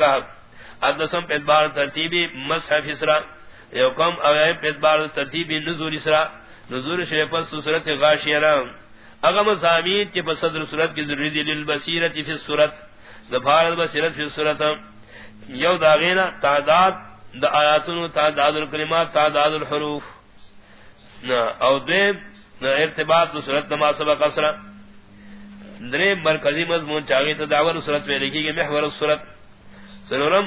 کہب ادسم پیدبار ترتیبی مسحف Isra. You come اوائم پیدبار ترتیبی نزول اسرا. نزول شریفت سورت غاشینا اغم زامین کی پسدر سورت کی ضروری دی للبصیرت فی السورت دفارت بصیرت فی السورت یو داغینا تعداد دا آیاتن تعداد الکلمات، تعداد الحروف. او دیم ارتباط دو سورت نما سبق اسرا. دریم مرکزی مضمون چاہیے تو دعور سورت میں لکھی گئی، محور السورت سنورم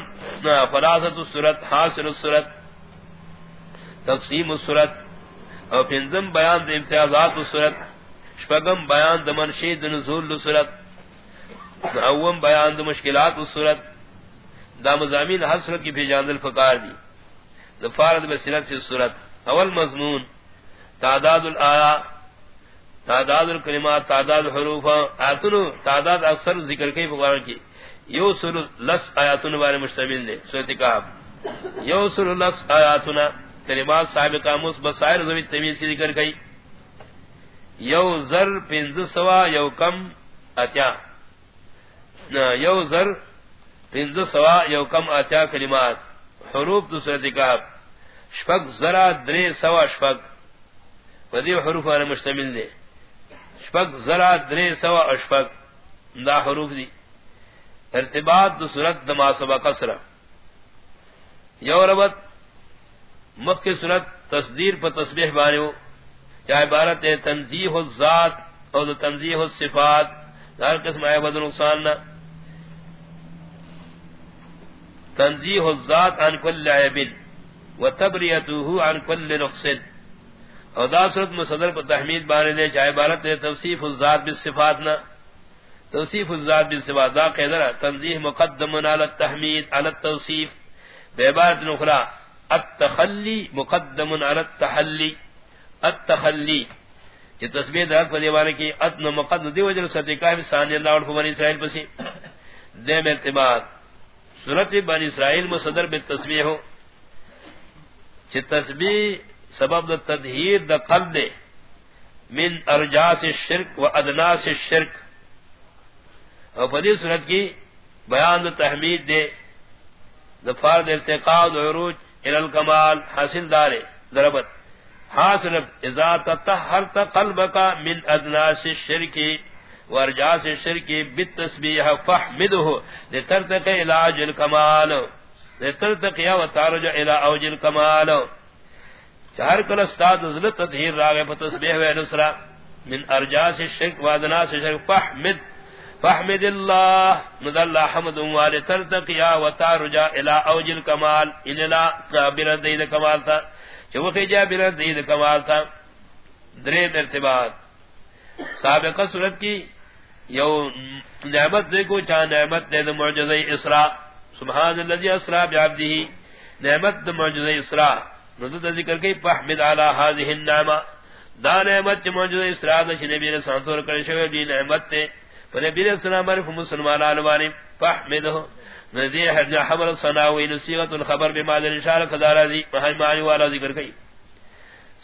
فلاست السورت، حاصل السورت، تقسیم السورت اور پنزم بیان دا امتیازات السورت شپگم بیان دا منشید نزول السورت اوم بیان دا مشکلات السورت. دا مضامین ہر صورت کی پیجاند الفقار دی دا فارد بسیرت فی السورت. اول مضمون، تعداد الآیا تعداد الکلمات، تعداد حروف آیاتنو تعداد اکثر ذکر کئی فقار کی. یو سر لس آیاتن بارے مشتمل دے سورت کعب. یو سر لس آیاتنا کلمات صاحب قاموس بسائر زمین تمیز کی ذکر کئی. یو زر پنز سوا یو کم اتیا. یو زر پنز سوا یو کم اتیا کلمات. حروف دو سورت کعب. شفق زرا درے سوا شفق وزیو حروف آنے مشتمل دے شفق زرا درے سوا اشفق دا حروف دی ارتباط دو صورت دما سبا قصر یو ربط کی صورت تصدیر پر تصبیح بانے ہو چاہے عبارت ہے تنزیح الذات اور تنزیح الصفات. ہر قسم آئے بد نقصان نہ تنزیح الذات عن کل عیب و تبریتہ عن کل نقص. اور دا صورت میں صدر پر تحمید بانے دے چاہے عبارت ہے توصیف الذات بالصفات نہ توصیف الذات بالصفات دا قیدرہ تنزیح مقدم على التحمید على التوصیف. بعبارت نخرا التخلی مقدم على التحلی، التخلی. یہ تصویر درد پر دیوانے کی اتن مقدم، دی وجل صدقاء ثانی اللہ اور بنی اسرائیل پسی. دیم ارتباط صورت بنی اسرائیل مصدر بالتصویر ہو. چھ تسبیح سبب دا تدہیر دا قلب من ارجاس الشرک و ادناس الشرک. اور فدی صورت کی بیان دا تحمید دے دفار دا ارتقاء دا عروج الى الکمال حاصل دارے ضربت حاصل اذا تطہرت قلبك من ادناس الشرک وارجاس الشرک بالتسبیح فحمده لترتق الى عج الکمال. لترتق یا وتارج الى اوج الکمال. چہر کل استاد ذل تطہیر راغ فتسبیح و نصرہ من ارجاس الشرک وادناس الشرک فحمد فحمد اللہ مد اللہ حمد وال ترتقیا و تارجا الى اوج الکمال. الى قابل دید کمال تھا جو کہ جا بل دید کمال تھا درے ارتباط. سابقہ صورت کی یو نعمت دے کو چاہ نعمت دے دو معجزہ اسراء. سبحان الذي اسرا بعبده نعمت دو معجزہ اسراء. نذ ذکر کی فحمد علی هذه النعمه دا نعمت چا معجزہ اسراء نبی نے سانتور کرے شوی دی نعمت تے فنبی السلام علیہ مسلمان والے فحمده نذیر حج حبر الصناوی نصیغت الخبر بما ذل اشارہ قدارہ دی معنی والا ذکر کئی.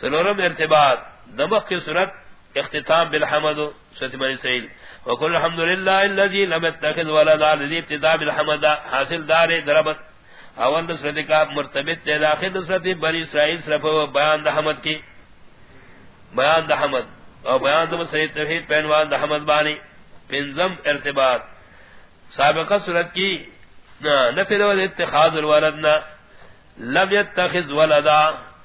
سنورم ارتباط دمخ کی صورت اختتام بالحمد سورۃ بنی اسرائیل. وقل الحمد للہ الذي لم يتخذ ولدا الذي ابتداء بالحمد حاصل دار ضربت اول نصرت کا مرتبط ہے داخل نصرت بنی اسرائیل صرف بیان دحمد کی. بیان دحمد اور بیان دم سید توحید پہنوان دحمد بانی. پنزم ارتباط. سابقہ صورت کی نفل اتخاذ الولد لم يتخذ ولدا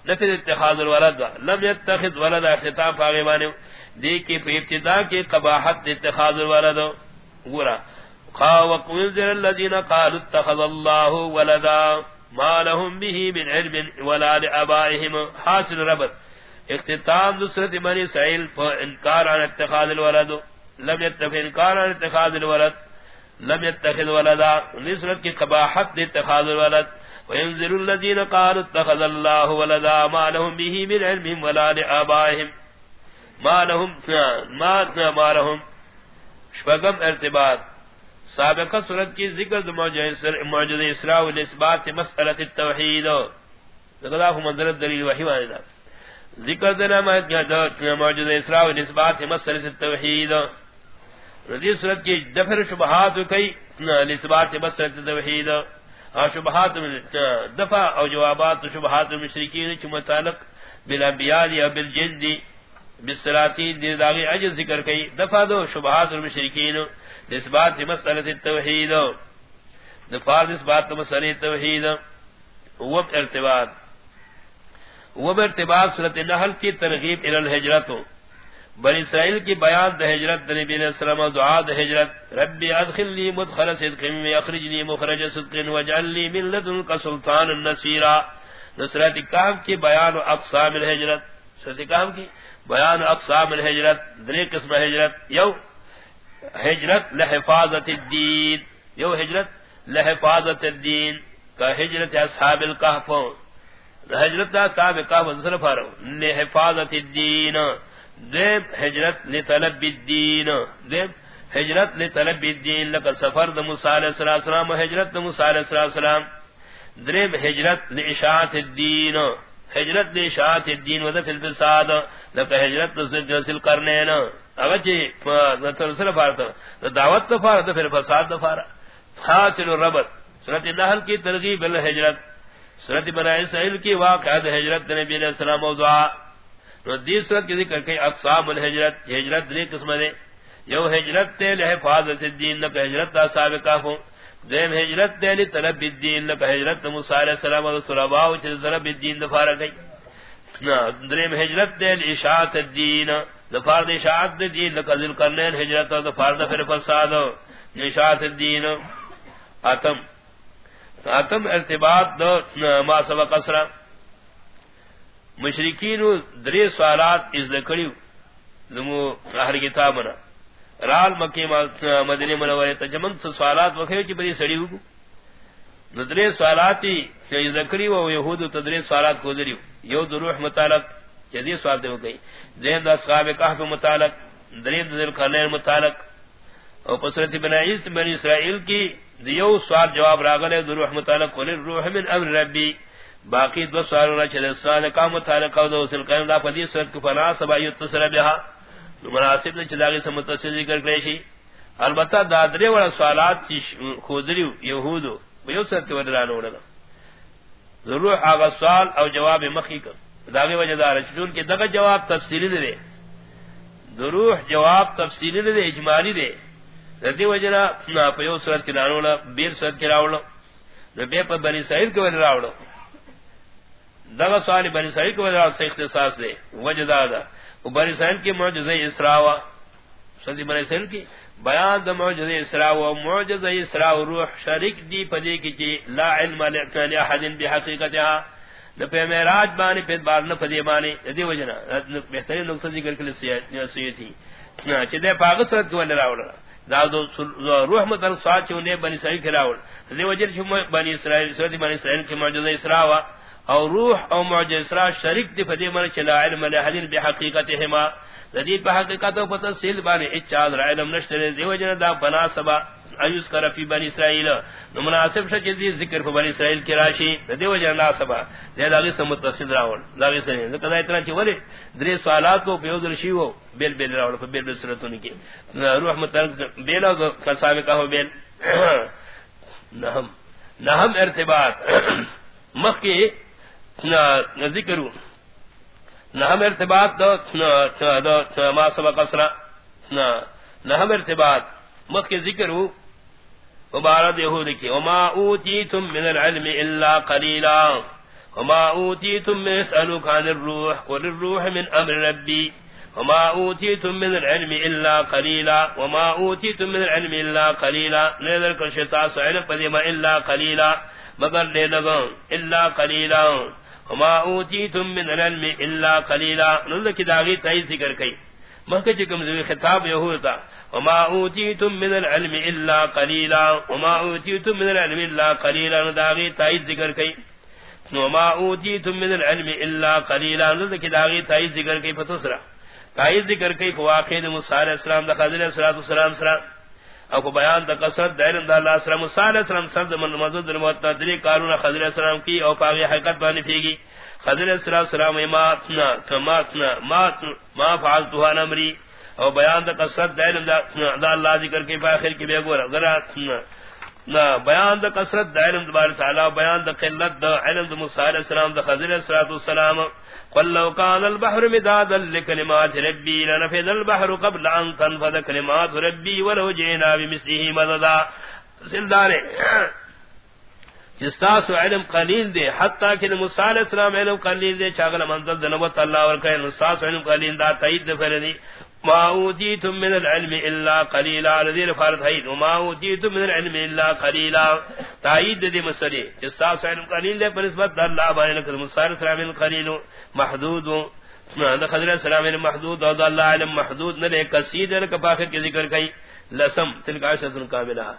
نفل اتخاذ الولد لم يتخذ ولدا، خطاب آگے بانے دی کی ابتدا کی قباحت اتخاذ الولد گورا خاوق منذر الذين قالوا اتخذ الله ولدا ما لهم به من علم ولا لآبائهم. حاصل ربط. اختتام نصرت بنی سعیل فانکار عن اتخاذ الولد لم يتخذ انکار اتخاذ الولد، لم يتخذ ولدا، نصرت کی قباحت اتخاذ الولد، وينزل الذين قالوا اتخذ الله ولدا ما لهم به من علم ولا لآبائهم. ما لهم، ما ما لهم. شفقم ارتباط. سابقہ صورت کی ذکر معجزہ اسراء و نسبات مسئلت التوحید. لقد منظر الدلیل وحی وانا ذکر دینا معجزہ اسراء و نسبات مسئلت التوحید. رضی صورت کی دفر شبہات کئی لثبات بسرت توحید اور شبہات دفع اور جوابات شبہات المشرکین چ متعلق، بالانبیاء یا بالجلد بالصلاتین دی داغی عجز ذکر کئی۔ دفع دو شبہات المشرکین لثبات مسئلت التوحید دفع لثبات مسئلت التوحید وب ارتباط۔ وب ارتباط صورت نحل کی ترغیب الى الحجرت بنی اسرائیل کی بیان دا حجرت دا نبی علیہ السلام و دعا دا حجرت ربی ادخلنی مدخل صدقین و اخرجنی مخرج صدقین و جعلنی من لدن کا سلطان النسیرہ نصرت کام کی بیان اقسام الحجرت نصرت کام کی بیان اقسام الحجرت دری قسم حجرت یو حجرت لحفاظت الدین، یو حجرت لحفاظت الدین کا حجرت اصحاب القحف حجرت اصحاب القحف نصر فارو لحفاظت الدین۔ دیم حجرت لطلب الدین دیم حجرت لطلب الدین لکا سفر دا موسیٰ علیہ السلام و حجرت دا موسیٰ علیہ السلام. دریم حجرت لاشاعت الدین، حجرت لاشاعت الدین و دفل فساد لکا حجرت لزل کرنین اگر چی نترسل فارتا دعوت فارتا پھر فساد فارا حاصل الربط سورت نحل کی ترغیب الحجرت. سورت بنائی سہل کی واقعات حجرت نبی علیہ السلام و دعا صورت کی ذکر کئی اقسام الحجرت ہجرت دری قسم دے۔ یو ہجرت تے لحفاظت الدین لکا ہجرت تا سابقہ ہوں دین ہجرت تے لی طلب الدین لکا ہجرت موسیٰ علیہ السلام و صلباء چیز طلب الدین دفارہ گئی۔ دریم ہجرت تے اشاعت الدین دفار دی اشاعت الدین لکا ذل کرنین ہجرت و دفار دفر فساد اشاعت الدین، آتم۔ آتم ارتباط دو ما سبق اسرہ۔ مشرقین درے سوالات از لکڑیو دمو اہر کتابنا رال مکی مدنی منوری تجمن سوالات وکھے چی بری سڑی ہوگو درے سوالاتی از لکڑیو و یہود تدرے سوالات کو دریو یو دروح متعلق جدی سوال دے گئی دین دا صحاب کہف متعلق درین دل کرنین متعلق اور پسرت بن عیس بن اسرائیل کی دیو سوال جواب راغلے دروح متعلق قل الروح من امر ربی. باقی دو سوالنا چلے سوال کا متعلق دو وصل قیم دا پدی صورت کو فنا سبا یتصر بها. مناسب نے چلاگی سے متصل ذکر کرے شی. البتہ دادرے والا سوالات چی خودری یہودو بیو صورت کو ودرانو وڑا ضرور آغا سوال او جواب مخی کر داغی وجہ دارا چون کہ دغا جواب تفصیلی دے ضرور جواب تفصیلی دے اجمالی دے ردی وجہ نا پیو صورت کی دانوڑا بیر صورت کی راوڑا بے پر بنی سعید کو راوڑا دغه سوال بنی اسرائیل کو وجہ سے اختصاص دے، وجہ دادا وہ بنی اسرائیل کی معجزہ اسراء و سنی بنی اسرائیل کی بیان د معجزہ اسراء و معجزہ اسراء روح شریک دی پدی کی چی لا علم لاحد احد بحقیقتها نہ پہ معراج بانی، پہ بار نہ پدی بانی. دی وجہ نہ بہترین نقطہ ذکر کلی سی تھی. نہ چدے پاگ سرت کو نہ راوڑ دا دو روح متر ساتھ چونے بنی اسرائیل کی راوڑ دی وجہ بنی اسرائیل سورت بنی اسرائیل کی معجزہ اسراء او روح او معجزہ شریک دی فدی من چلا علم لحدین بحقیقتهما. ذی بحقیقت و تفصیل بانی اچاد علم نشتر دی وجن دا بنا سبا ایوس کر فی بنی اسرائیل. نو مناسب شک دی ذکر فی بنی اسرائیل کی راشی دی وجن نا سبا. دی داغی سے متصل راول. داغی سے ذکر اتنا چ ولی دری سوالات کو پیو در شیو بیل بیل راول فی بیل سرتون کی روح متر بیل کا سابقہ ہو بیل. نہم نہم ارتباط. مخ کی ذکر نہ ہم ارتباط دو ما سبق اسرا۔ نہ ہم ارتباط۔ مخ کے ذکر ہو۔ مبارد یہود کی، وما اوتیتم من العلم الا قلیلا۔ وما اوتیتم من اسألوک عن الروح، قل الروح من امر ربی۔ وما اوتیتم من العلم الا قلیلا۔ وما اوتیتم من العلم الا قلیلا۔ نیدر کشتا سعلم پدیما الا قلیلا۔ مگر لے لگا، الا قلیلا۔ وما اوتیتم من العلم الا قليلا نذ کی داغی تائید ذکر کئی. مکہ چکم ذی خطاب یہود تھا وما اوتیتم من العلم الا قليلا وما اوتیتم من العلم الا قليلا داغی تائید ذکر کئی. وما اوتیتم من العلم الا قليلا نذ کی داغی تائید ذکر کئی فتسرا تائید ذکر کئی فواقع موسی علیہ السلام دا خضر علیہ السلام سلام او کو بیان دا قصرت دائر اندہ اللہ سلام موسی علیہ السلام سرد من مزد الموت تدری قانون خضر علیہ السلام کی او پاگی حقیقت بانی پھیگی خضر علیہ السلام ما اتنا کما اتنا ما ما فعلتها نمری او بیان دا قصرت دا علم دا اللہ ذکر کی فاخر کی بے گورا ذرا نا بیان دا قصرت دا علم دبار تعالی، بیان دا قلت دا علم دا مصالح السلام دا خضر السلام قل لو كان البحر مدادا لكلمات ربي لنفذ البحر قبل أن تنفذ كلمات ربي ولو جئنا بمثله مددا. سلدارے جستاس علم قلیل دے، حتی کہ موسی علیہ السلام علم قلیل دے چاغل منزل دنبت اللہ اور کہ جستاس علم قلیل دا تائید دے فردی ما اوتیتم من العلم الا قلیلا رضی فرض ہے ما اوتیتم من العلم الا قلیلا تائید دے مسئلے جستاس علم قلیل دے پر نسبت اللہ بارے لکھ موسی علیہ السلام قلیل محدود دا خضر السلام محدود. اور اللہ علم محدود. نہ لے کسید نے باخر کے ذکر کئی لسم. تلک عشرت کاملہ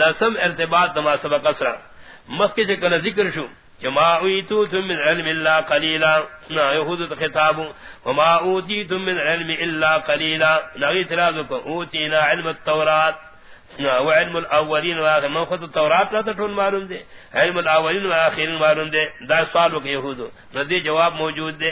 لسم ارتباط دما سبق اسرا مخی سے کل ذکر شو. جما اوتو تم من علم الا قليلا. نا يهود خطاب وما اوتيتم من علم الا قليلا. نغی اعتراض اوتينا علم التورات وعلم الاولین واخر من خود التورات لا تٹھون معلوم دے علم الاولین واخرین معلوم دے دا سوالو کہ یہود ردی جواب موجود. دے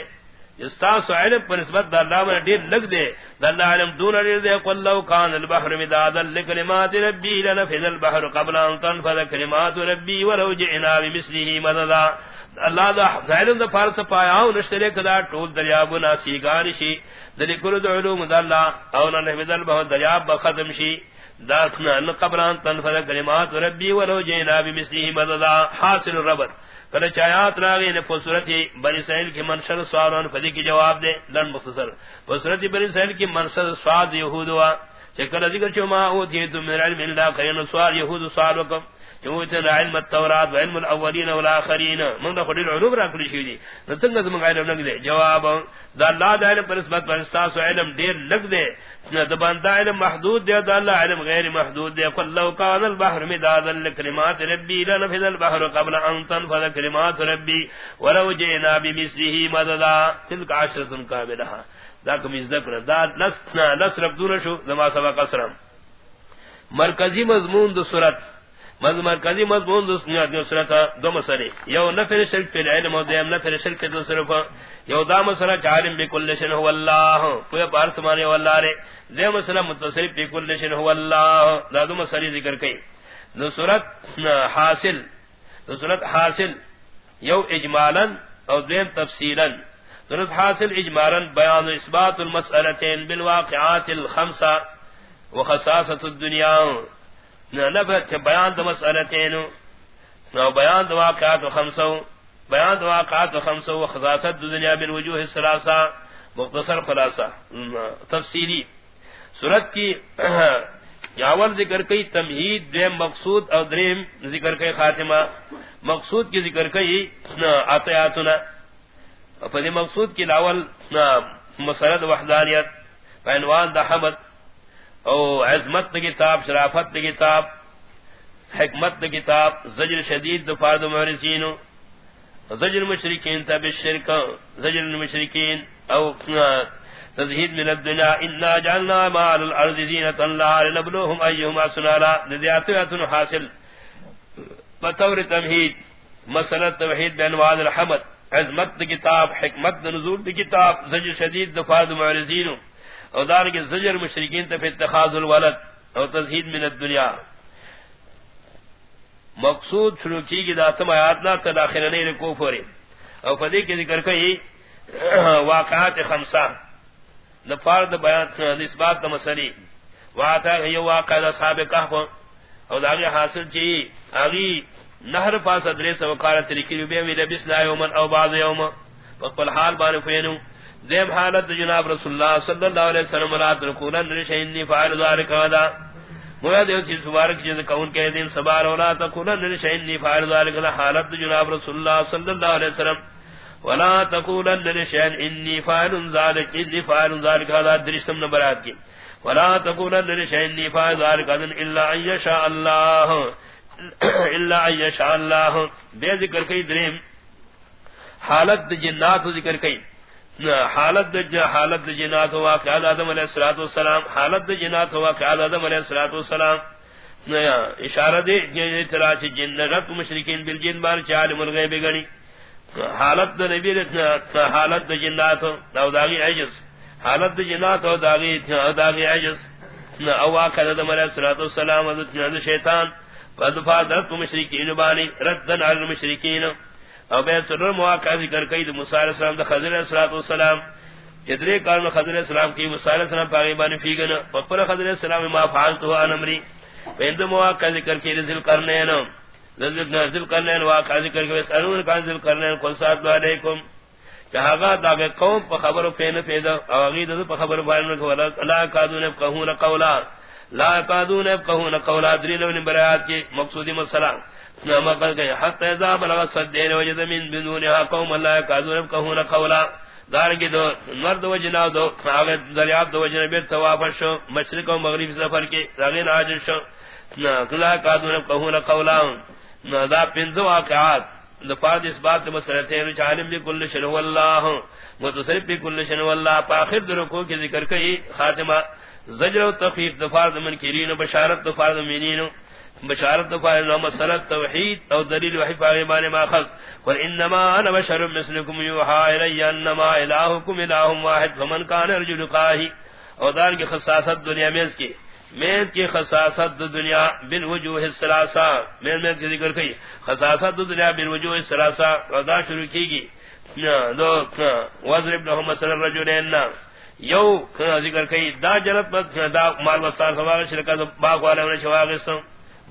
استاس علم پر نسبت دا اللہ من دیر لگ دے، دا اللہ علم دون دیر دے، قل لو کان البحر مدادا لکلمات ربی لنفذ البحر قبل ان تنفذ کلمات ربی ولو جئنا بمثله مددا۔ اللہ دا علم دا فارس پایا ہوں نشترے کدا ٹول دریابنا سیگانشی دلی کرد علوم دا اللہ، او ننفذ البحر دریاب بختم شی۔ دا قبل ان تنفذ کلمات ربی ولو جئنا بمثله مددا۔ حاصل ربط۔ کل چایات راغی نے صورت بنی سہیل کی منشر سوالان فدی کی جواب دے لن مختصر. صورت بنی سہیل کی منشر سواد یہود ہوا چکر ذکر چما اوتی تو من علم اللہ کرین سوال یہود سوال وکم. چوت علم التورات و علم الاولین والآخرین من دا خلیل علوم را کلی شوی دی نتنگ از من علم لگ دے جواب، دا اللہ دا علم پر اسمت پر استاس و علم دیر لگ دے دبان دا علم محدود دے دا اللہ علم غیر محدود دے قل لو کان البحر مدادا لکلمات ربی لنفذ البحر قبل ان تنفذ کلمات ربی ولو جئنا بمثله مددا. تلک عشرت کاملہ دا کمیز ذکر دا لسنا لس ربدون شو، زما سبق اسرم مرکزی مضمون دو صورت مضمر کذی مضمون دوست نیا دو سرتا دو مسئلے. یو نفر شرک فی العلم و دیم نفر شرک فی دو صرفا. یو دا مسئلہ چارم بی کل شن هو اللہ. پویا پار سمانے واللہ رے. دیم مسئلہ متصرف بی کل شن هو اللہ. دا دو مسئلے ذکر کئی. دو صورت حاصل. دو صورت، حاصل. یو اجمالا او دیم تفصیلا صورت حاصل اجمالا بیان اثبات المسئلتین بالواقعات الخمسہ وخصاصت الدنیا. نفت بیان دو مسئلتین نو بیان دو واقعات و خمسو. بیان دو واقعات و خمسو و خضاست دو دنیا من وجوہ السلاسہ مختصر خلاصہ تفصیلی. صورت کی یاول ذکر کئی تمہید دیم مقصود اور دریم ذکر کئی خاتمہ. مقصود کی ذکر کئی آتیاتنا. فدی مقصود کی لاول مسرد وحدانیت. پینوان دا حمد. او عظمت کتاب، شرافت کتاب، حکمت کتاب، زجر شدید دفاد محرسین زجر مشرکین تب الشرک، زجر المشرکین او تزہید من الدنیا، انا جعلنا مال الارض زینتا اللہ لنبلوهم ایہم اسنالا ندیاتیاتن حاصل، بطور تمہید، مسئلہ توحید بینواد الحمد عظمت کتاب، حکمت نزول کتاب، زجر شدید دفاد محرسین او دار کے زجر مشرکین تف اتخاذ الولد او تزہید من الدنیا۔ مقصود شروع کی گی داتم آیات نا تداخل نہیں رکو فوری او فدی کی ذکر کئی واقعات خمسہ۔ نفارد بیات نسبات دا مسلی واتا ہے یہ واقع دا صحاب کحف او داگی حاصل چی آگی نہر پاس ادریس وقارت لکی بیم لبسنا یومن او بعض یوم۔ وقل حال بانی فینو دیم حالت جناب رسول اللہ صلی اللہ علیہ وسلم رات رکولا نرشینی فعل ذارک آدھا مویا دیو چیز مبارک چیز کون کہ دین سبار ولا تکولا نرشینی فعل ذارک آدھا حالت جناب رسول اللہ صلی اللہ علیہ وسلم ولا تکولا نرشین انی فعل ذارک انی فعل ذارک آدھا درشتم نبرات کی ولا تکولا نرشینی فعل ذارک آدھا الا ان یشاء اللہ الا ان یشاء اللہ بے ذکر کئی دریم حالت جنات ذکر کئی حالت دا حالت دا جنات ہوا خیال آدم علیہ السلام والسلام حالت دا جنات ہوا خیال آدم علیہ السلام والسلام نیا اشارہ دے اطلاع چھ جن رت مشرکین بالجن بار چال الغیب گنی۔ حالت دا نبی رتنا حالت دا جنات داوداغی عجز۔ حالت دا جنات او داغی داغی عجز۔ او واقع دا مرہ صلاة والسلام و شیطان۔ فدفع درد مشرکین بانی ردن علی المشرکین۔ او بے سرر مواقع ذکر کئی دا موسیٰ علیہ السلام دا خضر علیہ السلام جدرے کارن خضر علیہ السلام کی موسیٰ علیہ السلام پاگی بانی فیگن فقر خضر علیہ السلام ما فعالتو آن امری فیند مواقع ذکر کی رزل کرنین ذل کرنین واقع ذکر کی ویسالون کان ذل کرنین قل ساتھ علیکم چاہاگا داگے قوم پا خبر پین پیدا او اغید پا خبر بارن کو لا کادون افقہون قولا. لا کادون افقہون قولا. درین ابن برایات کی مقصودی مسلام نما گئے اذا بلغ صدین وجد من بدونها قوم لا قولا. دو مرد وجنا دو دریاب دو وجنا بیر شو، مشرق و مغرب سفر کی راغین شو. قولا. دا واقعات. لفاظ اس بات مسئلتین عالم متصرف درکو ذکر کئی، خاتمہ، زجر و تخیف دفارد من کرین بشارت دفارد منین بشارت دفارد نو مسئلت توحید او دلیل وحی فاغبان ما خلق. قل انما انا بشر مثلكم یوحا الی انما الہکم الہ واحد فمن کان ارجو لقاہی. او دار کی خصاصت دنیا میں اس کی. میں کی خصاصت دنیا بن وجوہ الثلاثہ. میں میں کی ذکر کی. خصاصت دنیا بن وجوہ الثلاثہ. ودا شروع کی گی. دو وزر ابن محمد صلی یو ذکر کی. دا جنت دا مال وسار سواغ شرکا باغ والا نے شواغ سم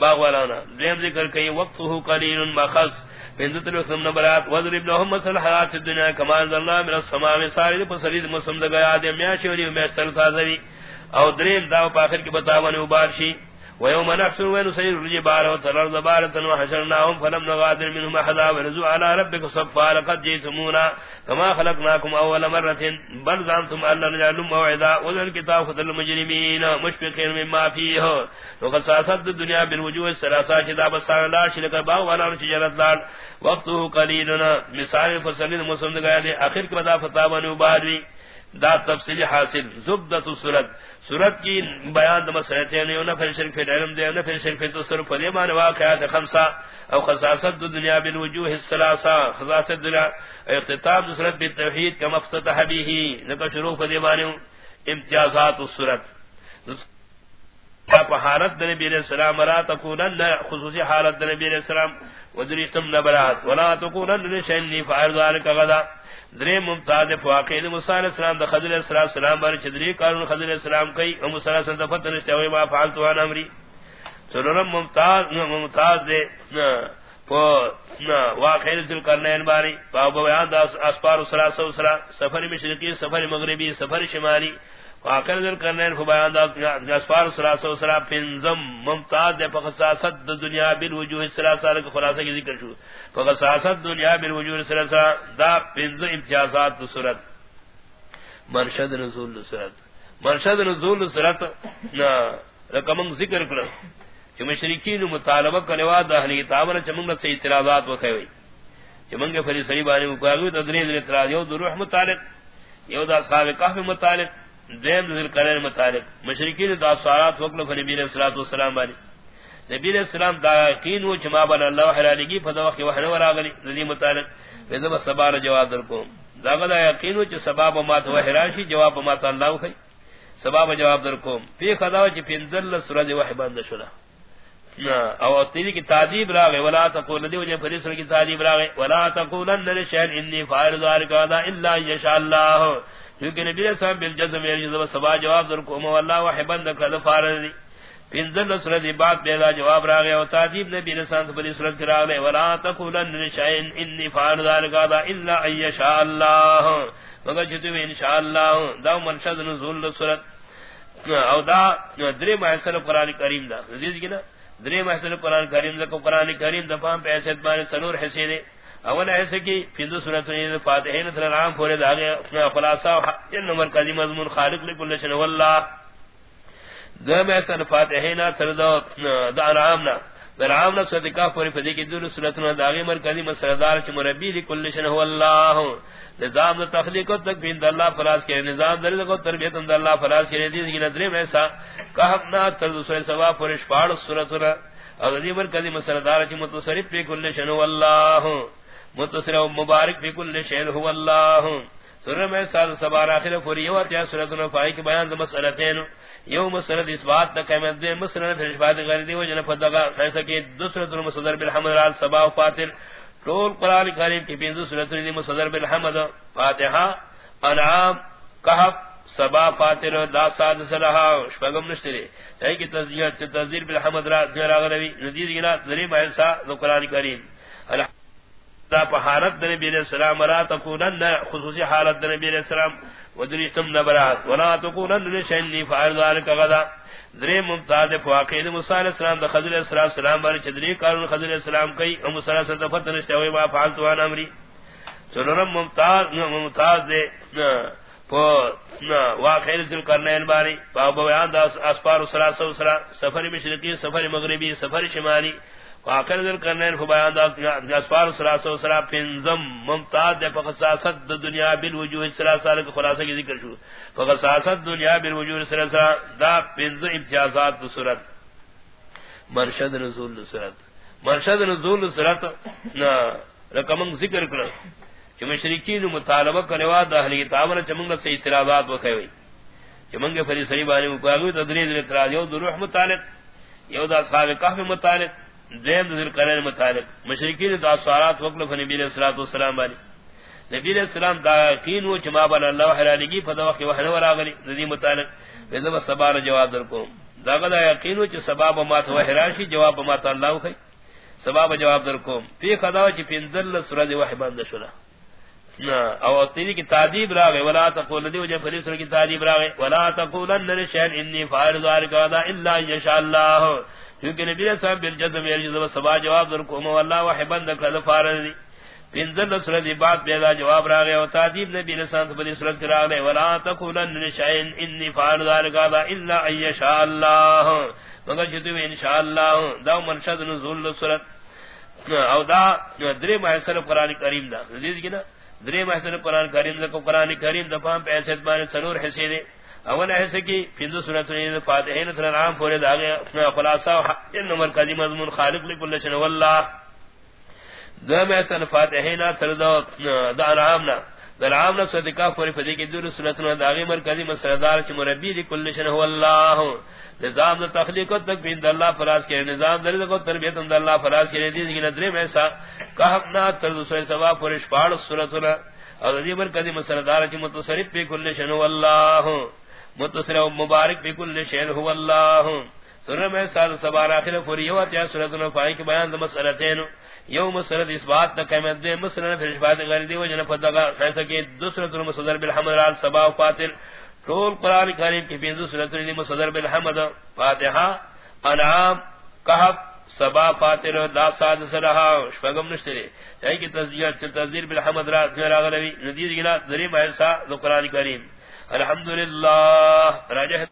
باغ والا دیم ذکر کئی وقت ہو قلیل مخص بنت نبرات من السماء پسرید دگیا دے میں شوری او دا پاخر کی وبارشی ويوم نحشر ونسير الجبال وترى الزبارة وحشرناهم فلم نغادر منهم أحدا ونزو على ربك صفا لقد جيتمونا كما خلقناكم أول مرة بل زعمتم أن نجعل موعدا وذل الكتاب خذ المجرمين مشفقين مما فيه وقد ساسد الدنيا بالوجوه السلاسة كتاب السنة لا شرك باغ ولا رشجرت لال وقته قليلنا مثال فصلين مسلم دقاء آخر كبدا فتابا نبادوي دا تفصیل حاصل. زبدت السورت سورت کی بیان دم سرتے نے نفر شرف علم دے نفر شرف تصرف دے مان واقعات خمسہ او خصاصت دنیا بالوجوه الثلاثه خصاصت دنیا اختتام سورت بالتوحید کما افتتح به نہ شروع دے مان امتیازات السورت حالت نبی علیہ السلام، را تکونن خصوصی حالت نبی علیہ السلام ودریتم نبرات. ولا تکونن لشین فعل ذلك غدا. درے ممتاز فواقید موسی علیہ السلام دا خضر علیہ السلام بار چدری قانون خضر علیہ السلام کئی او موسی علیہ السلام فتن استوی ما فعلتو ان امری. سنن ممتاز ممتاز دے فو واقعید ذل کرنین باری باب بیان دا اسپار سلاسو سلا سفر مشرقی، سفر مغربی، سفر شمالی. واقع ذل کرنین فو بیان دا اسپار سلاسو سلا پنزم ممتاز دے فخصاصت دنیا بالوجوہ سلاسا لکھ خلاصہ کی ذکر شو فقصاصت دنیا بالوجود سلسا دا پنز امتیازات سورت مرشد نزول سورت مرشد نزول سورت رقم ذکر کرو کہ مشرکین مطالبہ کروا دا اہلی کتاب نے چمنگ سے اعتراضات وکھوئی چمنگ فری سری بانی مقاوی تدریج الاعتراض یو روح متعلق، یو دا اصحاب کہف متعلق دین ذل قرار متعلق مشرکین دا سوالات وکلو فری بیر صلوات والسلام بانی نبی علیہ السلام دا یقین و جما بن اللہ حلالگی فدا وقت وحنا وراغلی ذی متعلق وذب سبار جواب در کو دا غدا یقین و چ سبب ما تو حراشی جواب ما تو اللہ کھئی سبب جواب در کو فی خدا و پنزل سورہ وحی بند شلا او تیری کی تعذیب راغے ولا تقول دی وجہ فریس کی تعذیب راغے ولا تقولن لشیء انی فاعل ذلک الا ان شاء اللہ کیونکہ نبی علیہ السلام بالجزم یجزم یعنی سبا جواب در کو والله وحی بند کذ فارض پنزل سورت بعد بیدا جواب را گیا و تعذیب نبی رسان سے بلی سورت کرا گئے ولا تقولن لشیء انی فعل ذلك الا ان يشاء الله مگر جتو ان شاء الله دا مرشد نزول سورت او دا درے محسن قرآن کریم دا۔ عزیز کی نا درے محسن قرآن کریم دا قرآن کریم دا فهم پہ بارے سنور حسین اول ایسے کی پنزل سورت فاتحین نصر العام پورے دا گیا خلاصہ نمبر قدیم مضمون خالق لکل شنو واللہ۔ دو میں سن فاتحینا تر دو دا انعامنا۔ برعامنا صدقاء پوری فدی کی دول سلطنا داغی مرکزی مسردار چی مربی لی کل شن هو اللہ نظام دا تخلیق و تکفین دا اللہ فراز کرے، نظام دا رزق و تربیت دا اللہ فراز کرے۔ دیز کی ندری میں سا کہبنا تر دو سوری سوا پوری شپاڑ سلطنا اور دی مرکزی مسردار چی متصرف پی کل شن هو اللہ متصرف مبارک پی کل شن هو اللہ۔ سورہ میں سال سبار آخر فوری یو اتیا سورۃ النفائی کے بیان مسئلتین۔ یو مسئلہ اس بات تک میں دے مسئلہ پھر بات کر دی وہ جن فدغا فیصلہ کہ دوسرا سورۃ المصدر بالحمد لله سبا و فاتر۔ طول قران کریم کی پنځه سورۃ دی مصدر بالحمد، فاتحہ، انعام، کہف سبا فاتر دا سادس رہا شپغم نشتری یعنی ہے کہ تذکیر تذکیر بالحمد را دیر اغلبی ندیر گنا ذری ایسا قران کریم۔ الحمد دا پا حالت دا نبی علیہ السلام ولا تکونن خصوصی حالت دا نبی علیہ السلام ودریشتم نبرات ولا تکونن لشنی فعر ذالک غدا. دری ممتاز فواقید موسیٰ علیہ السلام دا خضر علیہ السلام باری چدری کارون خضر علیہ السلام کئی ام موسیٰ علیہ السلام دفت نشتوی ما فعلتوان امری. سنرم ممتاز ممتاز دے پو واقعی ذل کرنے باری پا بیان دا اسپار سلاسو سلا سفر مشرقی، سفر مغربی، سفر شمالی واقر ذل کرنے فبیان دا اسفار سلاسہ و سلام پنزم ممتاز دے فقصاصت دنیا بالوجوہ سلاسہ لکہ خلاصہ کی ذکر شو فقصاصت دنیا بالوجوہ سلاسہ دا پنز امتیازات دا صورت۔ مرشد نزول دا صورت۔ مرشد نزول دا صورت رقمنگ ذکر کرو کہ مشرکین مطالبہ کروا دا اہلی کتابنا چمنگا سے اعتراضات وکھوئی چمنگا فری صحیح بانی مقاگوی تدریز الاعتراض، یو دا روح مطالب یو دا اصحاب کحف مطالب دیم ذل کرن متعلق. مشرکین دا سوالات وقل نبی علیہ الصلوۃ والسلام علی نبی علیہ السلام دا یقین و جما بن اللہ حلالگی فدا وقت وحن ورا غلی ذی متعلق. وذ سبار جواب در کو دا غدا یقین و چ سبب ما تو حراشی جواب ما تو اللہ خی سبب جواب در کو فی خدا چ پنزل سورہ وحی بند شنا او تیری کی تعذیب راغ ولا تقول دی وجہ فری کی تعذیب راغ ولا تقولن لشیء انی فاعل ذلک الا ان شاء اللہ کیونکہ نبی علیہ السلام بالجزم یرجز یعنی سبا جواب در کو والله وحبن ذکر فارض پنزل سورۃ بعد بیدا جواب را گیا و تعذیب نبی علیہ السلام بلی سورۃ را گئے۔ ولا تقولن لشیء انی فعل ذلك الا ان شاء الله۔ مگر جتو ان شاء الله دا مرشد نزول سورۃ او دا درے محسن قران کریم دا۔ عزیز کنا درے محسن قران کریم دا قران کریم دا فهم پہ بارے سنور حسین اول ایسے کی فندو سورت فاتحین سر نام پورے داغے خلاصہ ان نمبر مضمون خالق لکل شن واللہ دو میں سن فاتحین سر دا نامنا دا نامنا صدقہ پوری فدی کی دور سورت داغے مرکزی مسردار چی مربی لکل شن واللہ نظام دا تخلیق و تکبین دا اللہ فراز کرے نظام دا رزق و تربیت دا اللہ فراز کرے دیز کی ندرے میں سا کہبنا تر دوسرے سوا پوری شپاڑ سورتنا اور دی مرکزی مسردار چی متصرف پی کل شن واللہ متصل و مبارک بكل شيء هو الله سورہ میں ساتھ سال سبارہ اخر فریوات یا سورۃ الفائق کے بیان دا مسئلتین یوم مسئلہ اس بات تک میں دے، مسئلہ پھر بات غیر دی، وجہ فدغا فیصلہ کہ دوسرا المصدر بالحمد لله سبا و فاتر. طول قران کریم کی بیندو سورۃ المصدر بالحمد، فاتحہ، انعام، کہف، سبا، فاتر، دا ساد سرہا شفغم نشتری یعنی ہے کہ تذکیر تذکیر بالحمد را غیر ندیر گنا ذری ایسا قران کریم. الحمد للہ راجہ